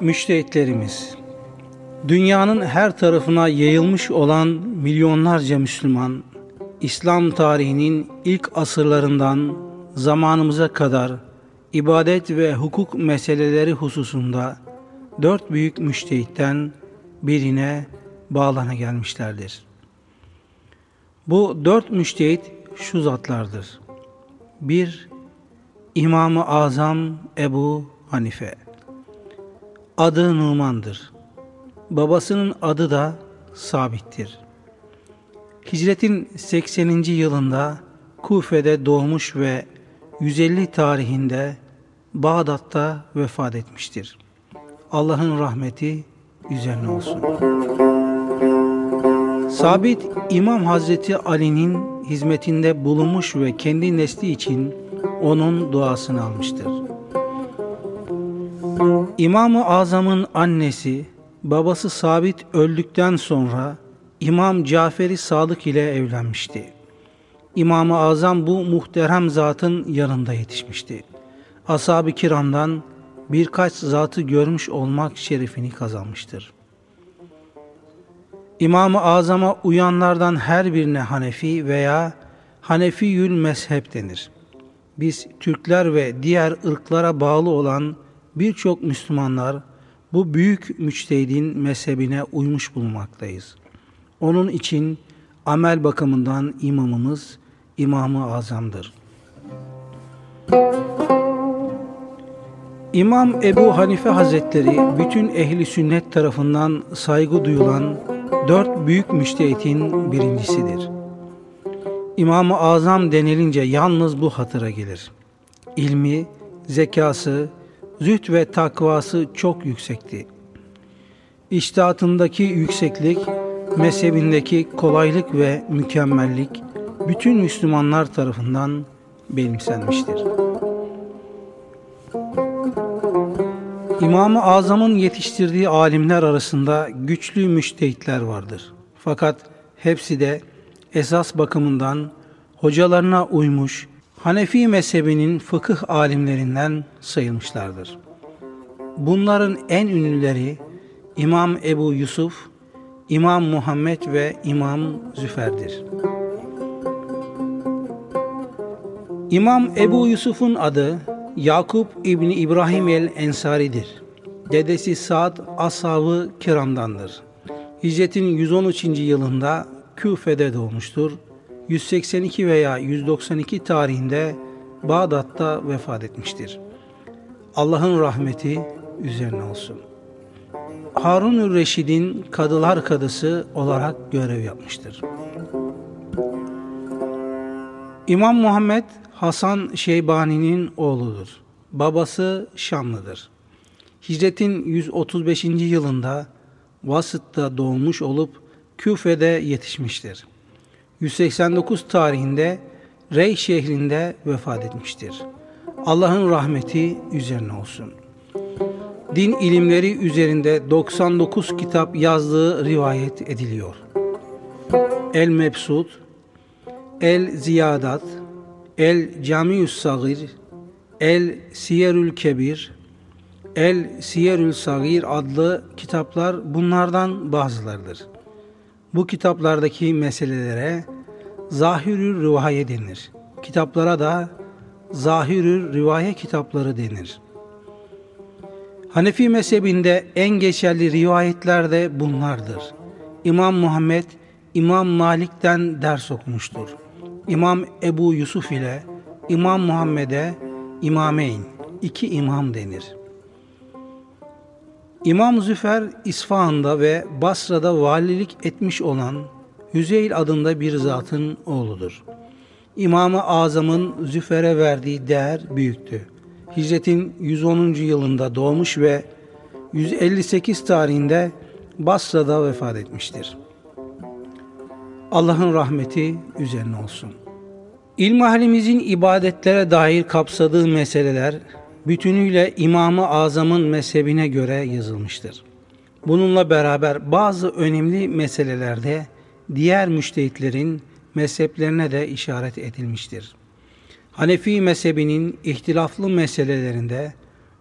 Müştehitlerimiz Dünyanın her tarafına yayılmış olan milyonlarca Müslüman, İslam tarihinin ilk asırlarından zamanımıza kadar ibadet ve hukuk meseleleri hususunda dört büyük müştehitten birine bağlana gelmişlerdir. Bu dört müştehit şu zatlardır. 1. İmam-ı Azam Ebu Hanife Adı Numan'dır. Babasının adı da Sabit'tir. Hicretin 80. yılında Kufe'de doğmuş ve 150 tarihinde Bağdat'ta vefat etmiştir. Allah'ın rahmeti üzerine olsun. Sabit İmam Hazreti Ali'nin hizmetinde bulunmuş ve kendi nesli için onun duasını almıştır. İmam-ı Azam'ın annesi, babası Sabit öldükten sonra İmam Caferi Sadık ile evlenmişti. İmam-ı Azam bu muhterem zatın yanında yetişmişti. Ashab-ı kiramdan birkaç zatı görmüş olmak şerefini kazanmıştır. İmam-ı Azam'a uyanlardan her birine Hanefi veya Hanefiyül mezhep denir. Biz Türkler ve diğer ırklara bağlı olan birçok Müslümanlar bu büyük müçtehidin mezhebine uymuş bulunmaktayız. Onun için amel bakımından imamımız İmam-ı Azam'dır. İmam Ebu Hanife Hazretleri bütün ehli sünnet tarafından saygı duyulan dört büyük müştehitin birincisidir. İmam-ı Azam denilince yalnız bu hatıra gelir. İlmi, zekası, züht ve takvası çok yüksekti. İştihatındaki yükseklik, mezhebindeki kolaylık ve mükemmellik bütün Müslümanlar tarafından benimsenmiştir. İmam-ı Azam'ın yetiştirdiği alimler arasında güçlü müştehitler vardır. Fakat hepsi de esas bakımından hocalarına uymuş, Hanefi mezhebinin fıkıh alimlerinden sayılmışlardır. Bunların en ünlüleri İmam Ebu Yusuf, İmam Muhammed ve İmam Züfer'dir. İmam Ebu Yusuf'un adı Yakup İbni İbrahim el-Ensari'dir. Dedesi Sa'd ashabı kiramdandır. Hicretin 113. yılında Küfe'de doğmuştur. 182 veya 192 tarihinde Bağdat'ta vefat etmiştir. Allah'ın rahmeti üzerine olsun. Harun Reşid'in kadılar kadısı olarak görev yapmıştır. İmam Muhammed Hasan Şeybani'nin oğludur. Babası Şamlıdır. Hicretin 135. yılında Vasıt'ta doğmuş olup Küfe'de yetişmiştir. 189 tarihinde Rey şehrinde vefat etmiştir. Allah'ın rahmeti üzerine olsun. Din ilimleri üzerinde 99 kitap yazdığı rivayet ediliyor. El Mebsut, El Ziyadat, El Camius Sagir, El Siyerül Kebir, El Siyerül Sagir adlı kitaplar bunlardan bazılarıdır. Bu kitaplardaki meselelere zahirül rivaye denir. Kitaplara da zahirül rivaye kitapları denir. Hanefi mezhebinde en geçerli rivayetler de bunlardır. İmam Muhammed İmam Malik'ten ders okumuştur. İmam Ebu Yusuf ile İmam Muhammed'e İmameyn, iki imam denir. İmam Züfer İsfahan'da ve Basra'da valilik etmiş olan Hüzeyl adında bir zatın oğludur. İmam-ı Azam'ın Züfer'e verdiği değer büyüktü. Hicretin 110. yılında doğmuş ve 158 tarihinde Basra'da vefat etmiştir. Allah'ın rahmeti üzerine olsun. İlmihalimizin ibadetlere dair kapsadığı meseleler bütünüyle İmam-ı Azam'ın mezhebine göre yazılmıştır. Bununla beraber bazı önemli meselelerde diğer müştehitlerin mezheplerine de işaret edilmiştir. Hanefi mezhebinin ihtilaflı meselelerinde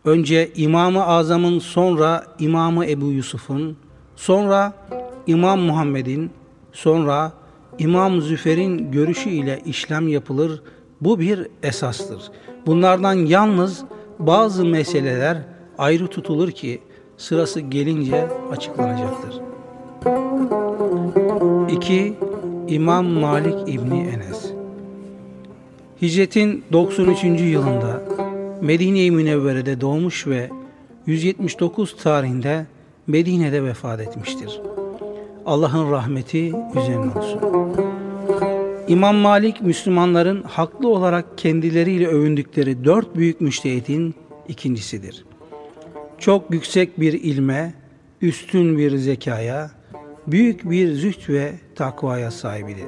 önce İmam-ı Azam'ın sonra İmam-ı Ebu Yusuf'un, sonra İmam Muhammed'in, sonra İmam Züfer'in görüşü ile işlem yapılır. Bu bir esastır. Bunlardan yalnız bazı meseleler ayrı tutulur ki sırası gelince açıklanacaktır. 2. İmam Malik İbni Enes Hicretin 93. yılında Medine-i Münevvere'de doğmuş ve 179 tarihinde Medine'de vefat etmiştir. Allah'ın rahmeti üzerine olsun. İmam Malik Müslümanların haklı olarak kendileriyle övündükleri dört büyük müştehitin ikincisidir. Çok yüksek bir ilme, üstün bir zekaya, büyük bir züht ve takvaya sahibidir.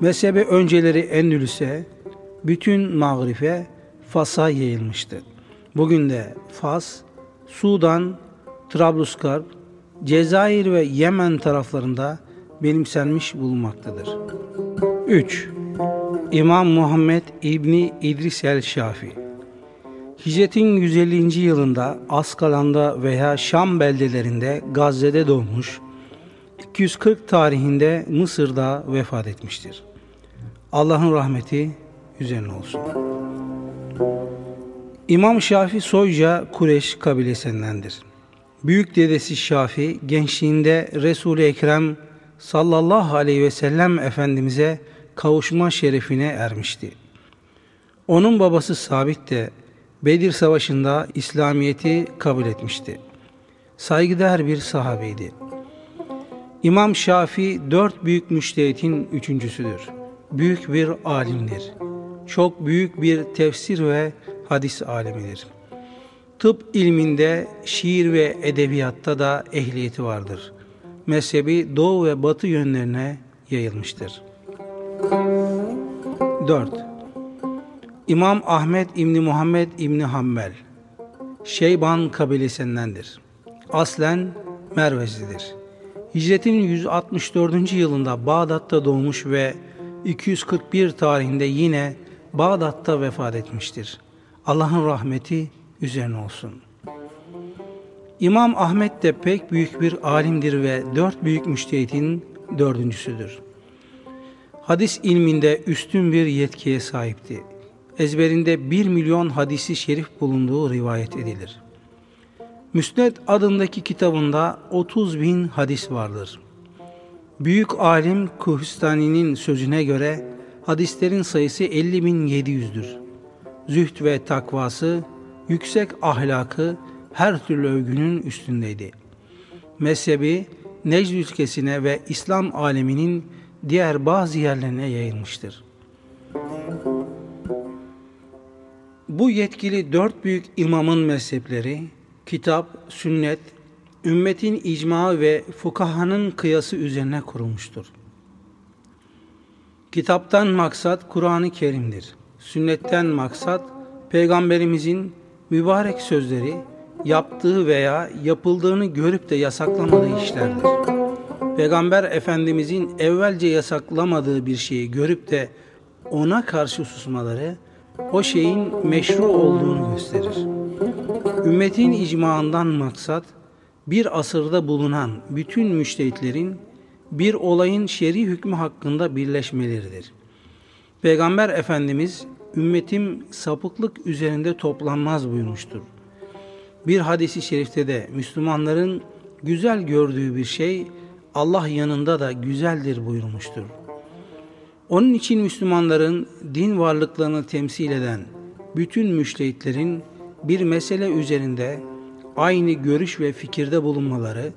Mezhebi önceleri Endülüs'e, bütün Mağrif'e, Fas'a yayılmıştı. Bugün de Fas, Sudan, Trablusgarp, Cezayir ve Yemen taraflarında benimsenmiş bulunmaktadır. 3. İmam Muhammed İbni İdris el-Şafi Hicretin 150. yılında Askalan'da veya Şam beldelerinde Gazze'de doğmuş, 240 tarihinde Mısır'da vefat etmiştir. Allah'ın rahmeti üzerine olsun. İmam Şafi soyca Kureş kabilesindendir. Büyük dedesi Şafi gençliğinde Resul-i Ekrem sallallahu aleyhi ve sellem Efendimiz'e kavuşma şerefine ermişti. Onun babası Sabit de Bedir Savaşı'nda İslamiyet'i kabul etmişti. Saygıdeğer bir sahabeydi. İmam Şafi dört büyük müştehitin üçüncüsüdür. Büyük bir alimdir. Çok büyük bir tefsir ve hadis alemidir. Tıp ilminde, şiir ve edebiyatta da ehliyeti vardır. Mezhebi doğu ve batı yönlerine yayılmıştır. 4. İmam Ahmet İbni Muhammed İbni Hammel Şeyban kabilesindendir. Aslen Mervezlidir. Hicretin 164. yılında Bağdat'ta doğmuş ve 241 tarihinde yine Bağdat'ta vefat etmiştir. Allah'ın rahmeti üzerine olsun. İmam Ahmet de pek büyük bir alimdir ve dört büyük müştehidin dördüncüsüdür. Hadis ilminde üstün bir yetkiye sahipti. Ezberinde bir milyon hadisi şerif bulunduğu rivayet edilir. Müsned adındaki kitabında 30 bin hadis vardır. Büyük alim Kuhistani'nin sözüne göre hadislerin sayısı 50.700'dür. Züht ve takvası, yüksek ahlakı her türlü övgünün üstündeydi. Mezhebi Necd ülkesine ve İslam aleminin diğer bazı yerlerine yayılmıştır. Bu yetkili dört büyük imamın mezhepleri, kitap, sünnet, ümmetin icma ve fukahanın kıyası üzerine kurulmuştur. Kitaptan maksat Kur'an-ı Kerim'dir. Sünnetten maksat Peygamberimizin mübarek sözleri, yaptığı veya yapıldığını görüp de yasaklamadığı işlerdir. Peygamber Efendimizin evvelce yasaklamadığı bir şeyi görüp de ona karşı susmaları, o şeyin meşru olduğunu gösterir. Ümmetin icmaından maksat, bir asırda bulunan bütün müştehitlerin bir olayın şer'i hükmü hakkında birleşmeleridir. Peygamber Efendimiz, ümmetim sapıklık üzerinde toplanmaz buyurmuştur. Bir hadisi şerifte de Müslümanların güzel gördüğü bir şey Allah yanında da güzeldir buyurmuştur. Onun için Müslümanların din varlıklarını temsil eden bütün müştehitlerin bir mesele üzerinde aynı görüş ve fikirde bulunmaları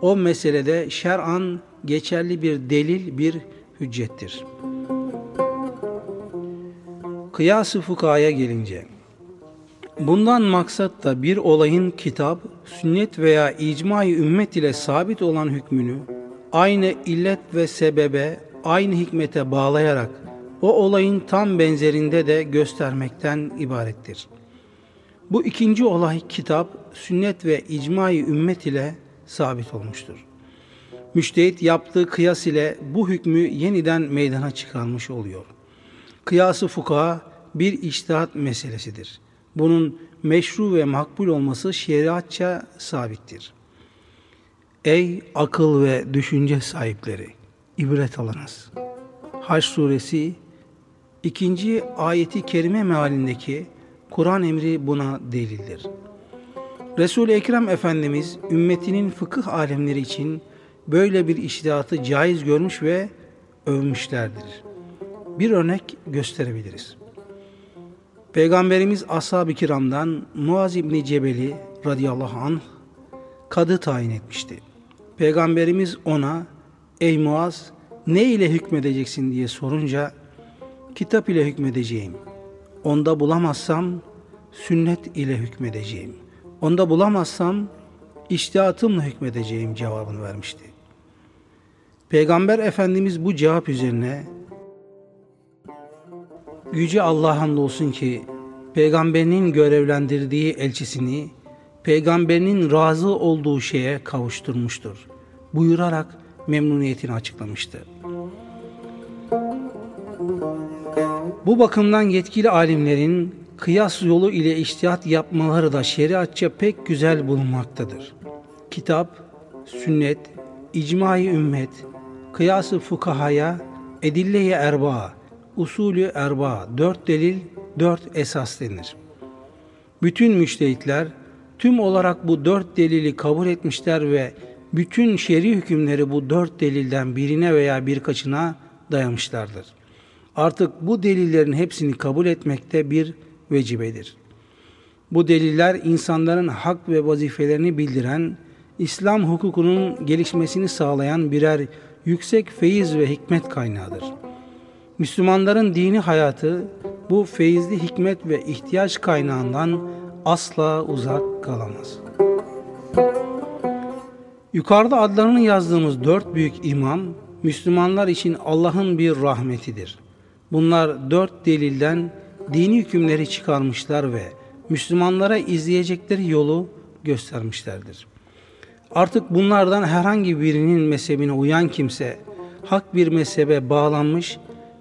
o meselede şer'an geçerli bir delil, bir hüccettir. Kıyas-ı fukaya gelince Bundan maksat da bir olayın kitap, sünnet veya icma-i ümmet ile sabit olan hükmünü aynı illet ve sebebe, aynı hikmete bağlayarak o olayın tam benzerinde de göstermekten ibarettir. Bu ikinci olay kitap, sünnet ve icma-i ümmet ile sabit olmuştur. Müştehit yaptığı kıyas ile bu hükmü yeniden meydana çıkarmış oluyor. Kıyası fukaha bir iştihat meselesidir. Bunun meşru ve makbul olması şeriatça sabittir. Ey akıl ve düşünce sahipleri! ibret alınız. Haç suresi ikinci ayeti kerime mealindeki Kur'an emri buna delildir. Resul-i Ekrem Efendimiz ümmetinin fıkıh alemleri için böyle bir iştihatı caiz görmüş ve övmüşlerdir. Bir örnek gösterebiliriz. Peygamberimiz Ashab-ı Kiram'dan Muaz İbni Cebeli radıyallahu anh kadı tayin etmişti. Peygamberimiz ona ey Muaz ne ile hükmedeceksin diye sorunca kitap ile hükmedeceğim. Onda bulamazsam sünnet ile hükmedeceğim. Onda bulamazsam iştihatımla hükmedeceğim cevabını vermişti. Peygamber Efendimiz bu cevap üzerine Yüce Allah'a hamdolsun ki peygamberinin görevlendirdiği elçisini peygamberinin razı olduğu şeye kavuşturmuştur. Buyurarak memnuniyetini açıklamıştı. Bu bakımdan yetkili alimlerin kıyas yolu ile iştihat yapmaları da şeriatça pek güzel bulunmaktadır. Kitap, sünnet, icmai ümmet, kıyası fukahaya, edille-i erba, usulü erba, dört delil, dört esas denir. Bütün müştehitler tüm olarak bu dört delili kabul etmişler ve bütün şer'i hükümleri bu dört delilden birine veya birkaçına dayamışlardır. Artık bu delillerin hepsini kabul etmekte bir vecibedir. Bu deliller insanların hak ve vazifelerini bildiren, İslam hukukunun gelişmesini sağlayan birer yüksek feyiz ve hikmet kaynağıdır. Müslümanların dini hayatı bu feyizli hikmet ve ihtiyaç kaynağından asla uzak kalamaz. Yukarıda adlarını yazdığımız dört büyük imam, Müslümanlar için Allah'ın bir rahmetidir. Bunlar dört delilden dini hükümleri çıkarmışlar ve Müslümanlara izleyecekleri yolu göstermişlerdir. Artık bunlardan herhangi birinin mezhebine uyan kimse hak bir mezhebe bağlanmış,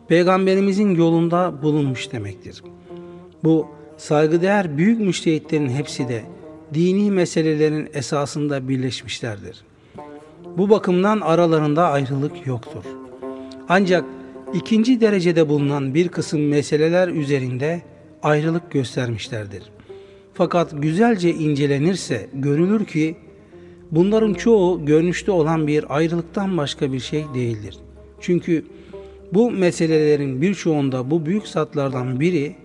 peygamberimizin yolunda bulunmuş demektir. Bu saygıdeğer büyük müştehitlerin hepsi de dini meselelerin esasında birleşmişlerdir. Bu bakımdan aralarında ayrılık yoktur. Ancak ikinci derecede bulunan bir kısım meseleler üzerinde ayrılık göstermişlerdir. Fakat güzelce incelenirse görülür ki bunların çoğu görünüşte olan bir ayrılıktan başka bir şey değildir. Çünkü bu meselelerin birçoğunda bu büyük satlardan biri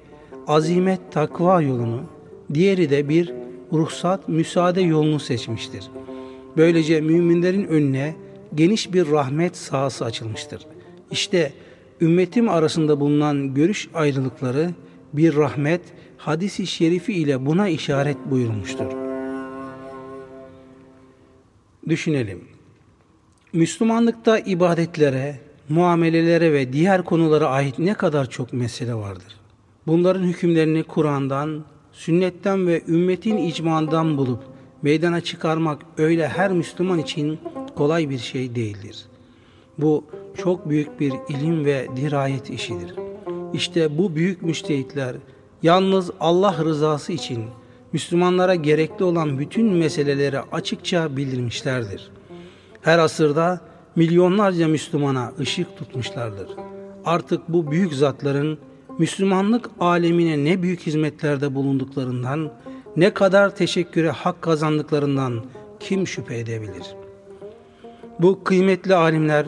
azimet takva yolunu, diğeri de bir ruhsat müsaade yolunu seçmiştir. Böylece müminlerin önüne geniş bir rahmet sahası açılmıştır. İşte ümmetim arasında bulunan görüş ayrılıkları bir rahmet hadisi şerifi ile buna işaret buyurmuştur. Düşünelim. Müslümanlıkta ibadetlere, muamelelere ve diğer konulara ait ne kadar çok mesele vardır. Bunların hükümlerini Kur'an'dan, sünnetten ve ümmetin icmandan bulup meydana çıkarmak öyle her Müslüman için kolay bir şey değildir. Bu çok büyük bir ilim ve dirayet işidir. İşte bu büyük müştehitler yalnız Allah rızası için Müslümanlara gerekli olan bütün meseleleri açıkça bildirmişlerdir. Her asırda milyonlarca Müslümana ışık tutmuşlardır. Artık bu büyük zatların Müslümanlık alemine ne büyük hizmetlerde bulunduklarından, ne kadar teşekküre hak kazandıklarından kim şüphe edebilir? Bu kıymetli alimler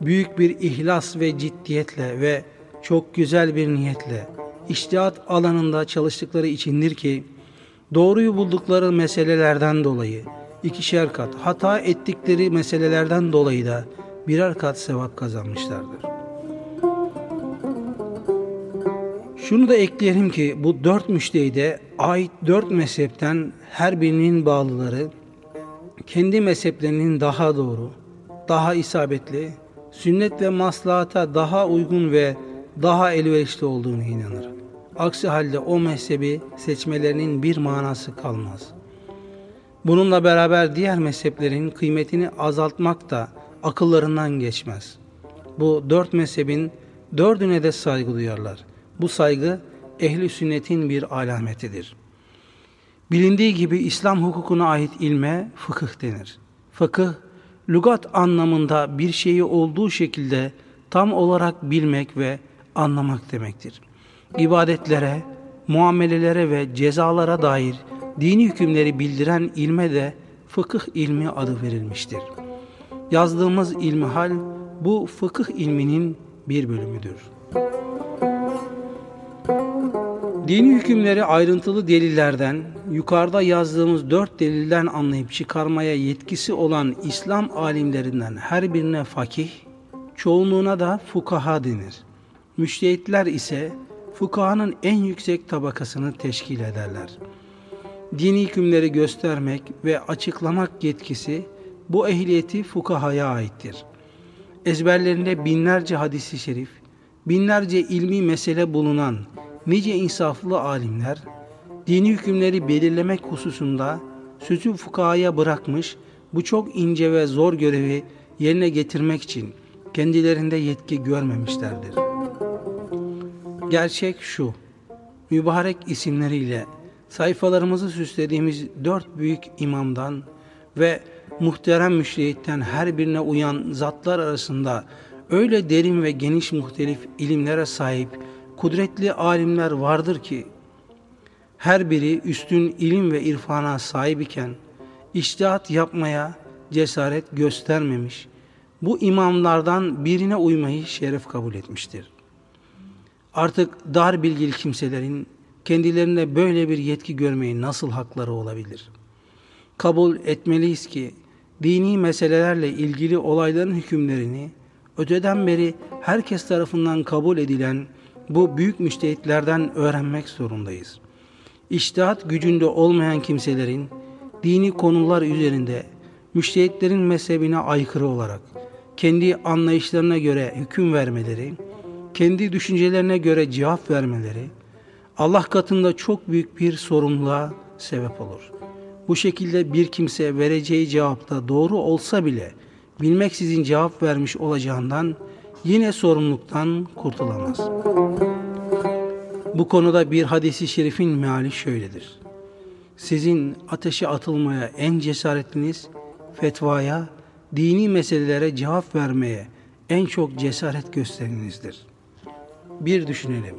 büyük bir ihlas ve ciddiyetle ve çok güzel bir niyetle iştihat alanında çalıştıkları içindir ki doğruyu buldukları meselelerden dolayı ikişer kat hata ettikleri meselelerden dolayı da birer kat sevap kazanmışlardır. Şunu da ekleyelim ki bu dört müştehide ait dört mezhepten her birinin bağlıları kendi mezheplerinin daha doğru, daha isabetli, sünnet ve maslahata daha uygun ve daha elverişli olduğunu inanır. Aksi halde o mezhebi seçmelerinin bir manası kalmaz. Bununla beraber diğer mezheplerin kıymetini azaltmak da akıllarından geçmez. Bu dört mezhebin dördüne de saygı duyarlar. Bu saygı ehli sünnetin bir alametidir. Bilindiği gibi İslam hukukuna ait ilme fıkıh denir. Fıkıh, lügat anlamında bir şeyi olduğu şekilde tam olarak bilmek ve anlamak demektir. İbadetlere, muamelelere ve cezalara dair dini hükümleri bildiren ilme de fıkıh ilmi adı verilmiştir. Yazdığımız ilmihal bu fıkıh ilminin bir bölümüdür. Dini hükümleri ayrıntılı delillerden, yukarıda yazdığımız dört delilden anlayıp çıkarmaya yetkisi olan İslam alimlerinden her birine fakih, çoğunluğuna da fukaha denir. Müştehitler ise fukahanın en yüksek tabakasını teşkil ederler. Dini hükümleri göstermek ve açıklamak yetkisi bu ehliyeti fukahaya aittir. Ezberlerinde binlerce hadisi şerif, binlerce ilmi mesele bulunan nice insaflı alimler, dini hükümleri belirlemek hususunda sözü fukahaya bırakmış bu çok ince ve zor görevi yerine getirmek için kendilerinde yetki görmemişlerdir. Gerçek şu, mübarek isimleriyle sayfalarımızı süslediğimiz dört büyük imamdan ve muhterem müşrihitten her birine uyan zatlar arasında öyle derin ve geniş muhtelif ilimlere sahip kudretli alimler vardır ki her biri üstün ilim ve irfana sahip iken iştihat yapmaya cesaret göstermemiş, bu imamlardan birine uymayı şeref kabul etmiştir. Artık dar bilgili kimselerin kendilerine böyle bir yetki görmeyi nasıl hakları olabilir? Kabul etmeliyiz ki dini meselelerle ilgili olayların hükümlerini öteden beri herkes tarafından kabul edilen bu büyük müştehitlerden öğrenmek zorundayız. İştihat gücünde olmayan kimselerin dini konular üzerinde müştehitlerin mezhebine aykırı olarak kendi anlayışlarına göre hüküm vermeleri, kendi düşüncelerine göre cevap vermeleri Allah katında çok büyük bir sorumluluğa sebep olur. Bu şekilde bir kimse vereceği cevapta doğru olsa bile bilmeksizin cevap vermiş olacağından yine sorumluluktan kurtulamaz. Bu konuda bir hadisi şerifin meali şöyledir. Sizin ateşe atılmaya en cesaretliniz, fetvaya, dini meselelere cevap vermeye en çok cesaret gösterenizdir. Bir düşünelim.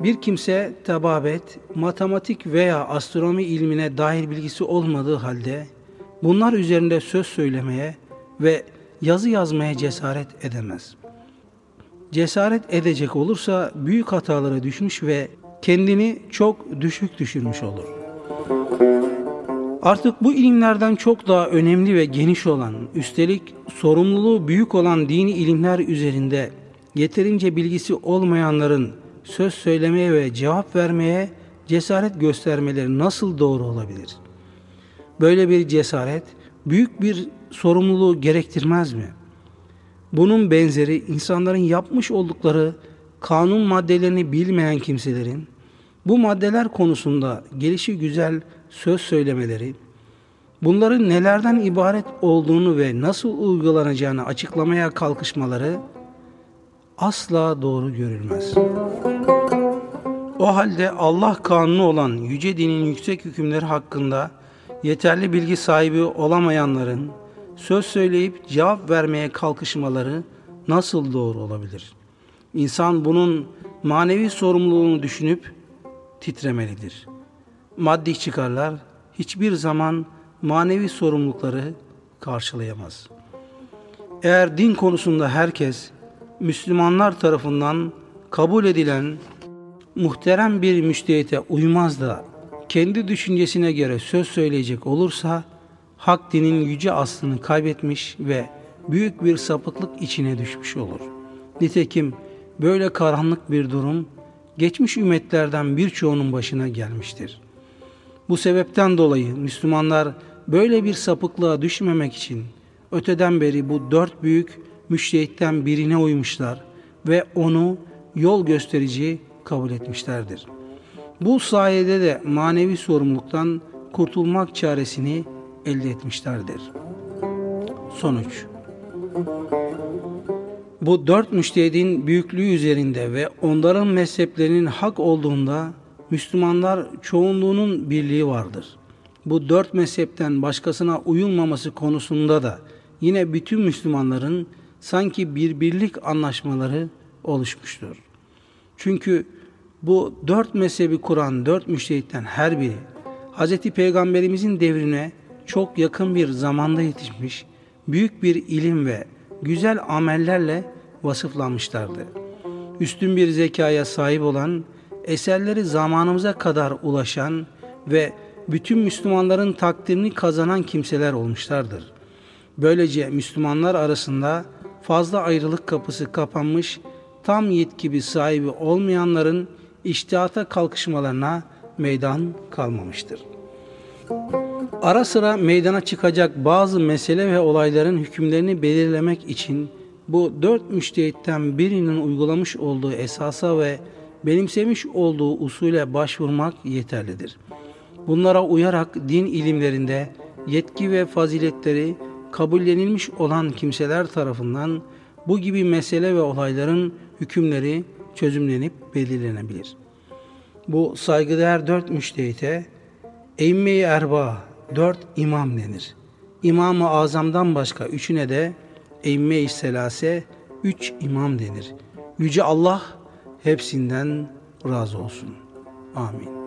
Bir kimse tababet, matematik veya astronomi ilmine dair bilgisi olmadığı halde bunlar üzerinde söz söylemeye ve yazı yazmaya cesaret edemez. Cesaret edecek olursa büyük hatalara düşmüş ve kendini çok düşük düşürmüş olur. Artık bu ilimlerden çok daha önemli ve geniş olan, üstelik sorumluluğu büyük olan dini ilimler üzerinde yeterince bilgisi olmayanların söz söylemeye ve cevap vermeye cesaret göstermeleri nasıl doğru olabilir? Böyle bir cesaret büyük bir sorumluluğu gerektirmez mi? Bunun benzeri insanların yapmış oldukları kanun maddelerini bilmeyen kimselerin bu maddeler konusunda gelişi güzel söz söylemeleri, bunların nelerden ibaret olduğunu ve nasıl uygulanacağını açıklamaya kalkışmaları asla doğru görülmez. O halde Allah kanunu olan yüce dinin yüksek hükümleri hakkında yeterli bilgi sahibi olamayanların söz söyleyip cevap vermeye kalkışmaları nasıl doğru olabilir? İnsan bunun manevi sorumluluğunu düşünüp titremelidir. Maddi çıkarlar hiçbir zaman manevi sorumlulukları karşılayamaz. Eğer din konusunda herkes Müslümanlar tarafından kabul edilen muhterem bir müştehite uymaz da kendi düşüncesine göre söz söyleyecek olursa hak dinin yüce aslını kaybetmiş ve büyük bir sapıklık içine düşmüş olur. Nitekim böyle karanlık bir durum geçmiş ümmetlerden birçoğunun başına gelmiştir. Bu sebepten dolayı Müslümanlar böyle bir sapıklığa düşmemek için öteden beri bu dört büyük müştehitten birine uymuşlar ve onu yol gösterici kabul etmişlerdir. Bu sayede de manevi sorumluluktan kurtulmak çaresini elde etmişlerdir. Sonuç Bu dört müştehidin büyüklüğü üzerinde ve onların mezheplerinin hak olduğunda Müslümanlar çoğunluğunun birliği vardır. Bu dört mezhepten başkasına uyulmaması konusunda da yine bütün Müslümanların sanki bir birlik anlaşmaları oluşmuştur. Çünkü bu dört mezhebi kuran dört müştehitten her biri Hz. Peygamberimizin devrine çok yakın bir zamanda yetişmiş, büyük bir ilim ve güzel amellerle vasıflanmışlardı. Üstün bir zekaya sahip olan, eserleri zamanımıza kadar ulaşan ve bütün Müslümanların takdirini kazanan kimseler olmuşlardır. Böylece Müslümanlar arasında fazla ayrılık kapısı kapanmış, tam yetki sahibi olmayanların iştihata kalkışmalarına meydan kalmamıştır. Ara sıra meydana çıkacak bazı mesele ve olayların hükümlerini belirlemek için bu dört müştehitten birinin uygulamış olduğu esasa ve benimsemiş olduğu usule başvurmak yeterlidir. Bunlara uyarak din ilimlerinde yetki ve faziletleri kabullenilmiş olan kimseler tarafından bu gibi mesele ve olayların hükümleri çözümlenip belirlenebilir. Bu saygıdeğer dört müştehite Eymme-i Erba, dört imam denir. İmam-ı Azam'dan başka üçüne de Eymme-i Selase, üç imam denir. Yüce Allah hepsinden razı olsun. Amin.